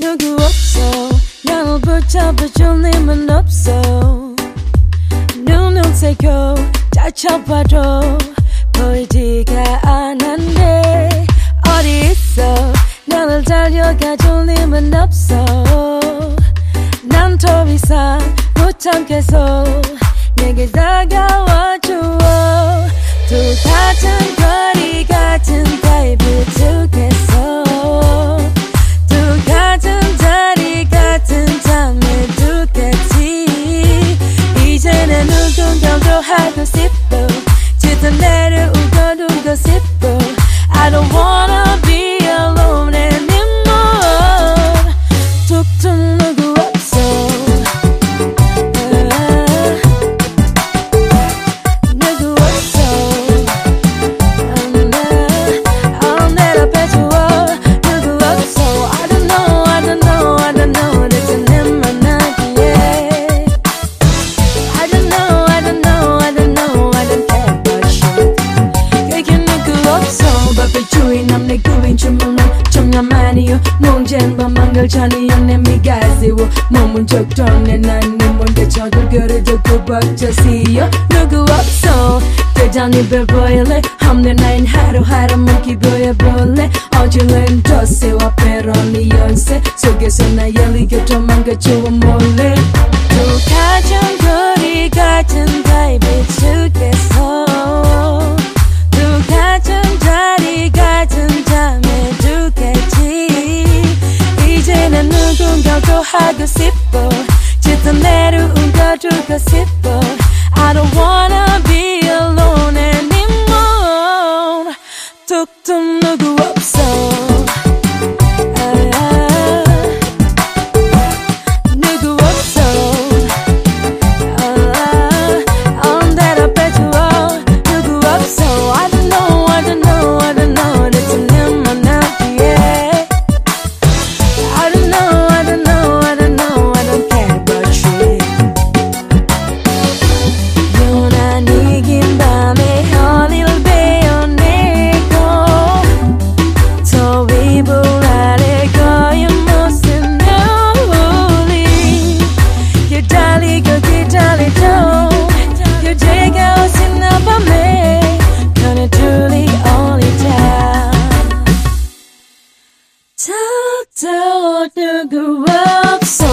누구 없어. 나를 붙잡아줄 님은 없어. 눈을 세고 다쳐봐도 보이지가 않는데 어디 있어? 나를 달려가줄 님은 없어. 난 더 이상 못 참겠어. 내게 다가와줘 두다 Sen mangal çani anne mi gazi wo. Momun çok tonne nanne monde çadır görece kubakça siyo Nugu up so Tejani be boyle Hamne nain haru haru monkey boy boya bole Acılın dosi wa peroni yonse Suge sona yali götü manga çoğu 싶어 싶어. I don't wanna be alone anymore. 툭툭 누구와 Talk to the world so